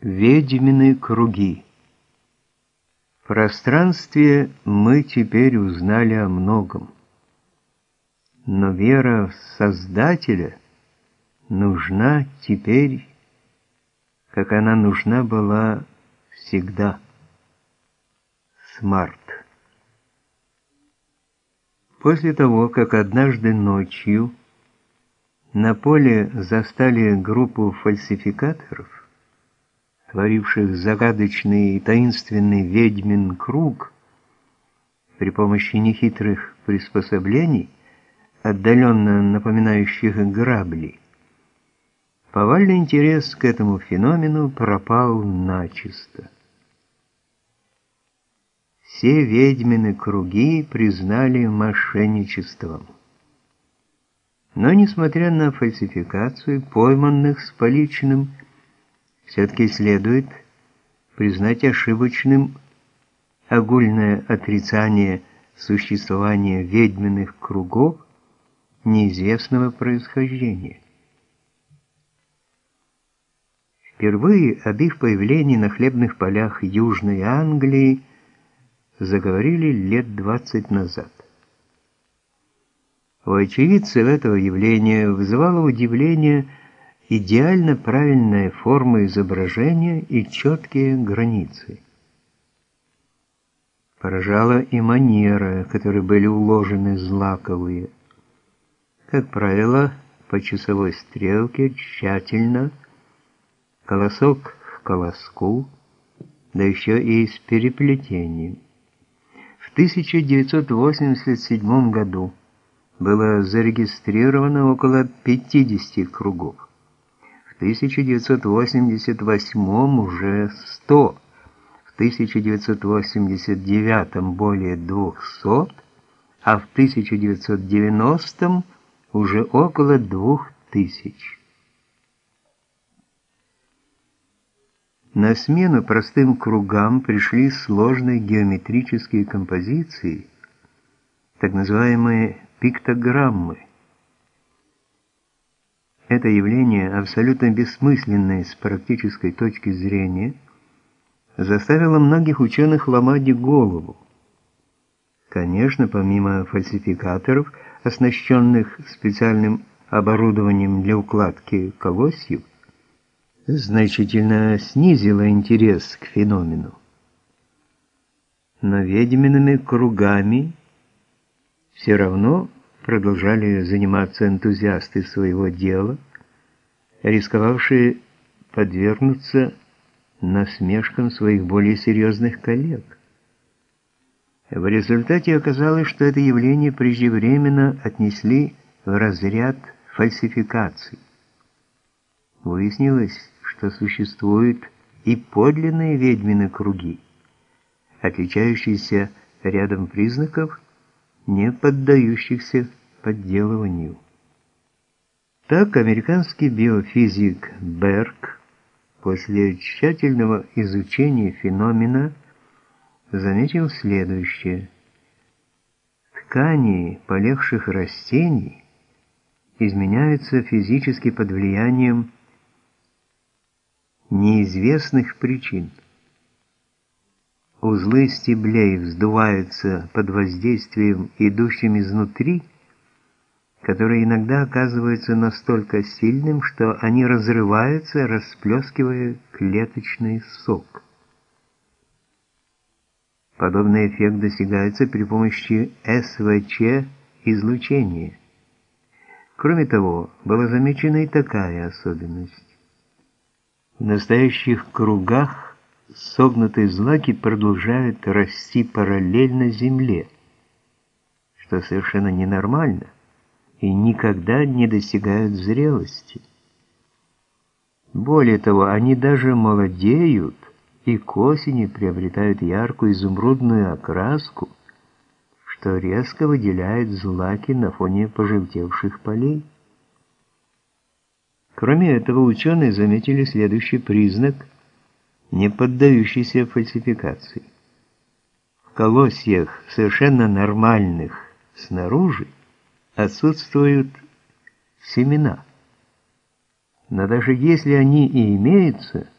Ведьмины круги. В пространстве мы теперь узнали о многом. Но вера в Создателя нужна теперь, как она нужна была всегда. Смарт. После того, как однажды ночью на поле застали группу фальсификаторов, творивших загадочный и таинственный ведьмин круг при помощи нехитрых приспособлений, отдаленно напоминающих грабли, повальный интерес к этому феномену пропал начисто. Все ведьмины круги признали мошенничеством. Но, несмотря на фальсификацию пойманных с поличным, все-таки следует признать ошибочным огульное отрицание существования ведьминых кругов неизвестного происхождения. Впервые об их появлении на хлебных полях Южной Англии заговорили лет 20 назад. У очевидцев этого явления вызывало удивление идеально правильная форма изображения и четкие границы. Поражала и манера, которой были уложены злаковые. Как правило, по часовой стрелке тщательно, колосок к колоску, да еще и с переплетением. В 1987 году было зарегистрировано около 50 кругов. 1988 уже 100, в 1989 более 200, а в 1990 уже около 2000. На смену простым кругам пришли сложные геометрические композиции, так называемые пиктограммы, это явление, абсолютно бессмысленное с практической точки зрения, заставило многих ученых ломать голову. Конечно, помимо фальсификаторов, оснащенных специальным оборудованием для укладки колосьев, значительно снизило интерес к феномену. Но ведьмиными кругами все равно продолжали заниматься энтузиасты своего дела, рисковавшие подвергнуться насмешкам своих более серьезных коллег. В результате оказалось, что это явление преждевременно отнесли в разряд фальсификаций. Выяснилось, что существуют и подлинные ведьмины круги, отличающиеся рядом признаков, не поддающихся подделыванию. Так американский биофизик Берг после тщательного изучения феномена заметил следующее. Ткани полегших растений изменяются физически под влиянием неизвестных причин. Узлы стеблей вздуваются под воздействием идущим изнутри – которое иногда оказывается настолько сильным, что они разрываются, расплескивая клеточный сок. Подобный эффект достигается при помощи СВЧ-излучения. Кроме того, была замечена и такая особенность. В настоящих кругах согнутые злаки продолжают расти параллельно Земле, что совершенно ненормально и никогда не достигают зрелости. Более того, они даже молодеют и к осени приобретают яркую изумрудную окраску, что резко выделяет злаки на фоне пожелтевших полей. Кроме этого, ученые заметили следующий признак, не поддающийся фальсификации. В колосьях совершенно нормальных снаружи отсутствуют семена. Но даже если они и имеются –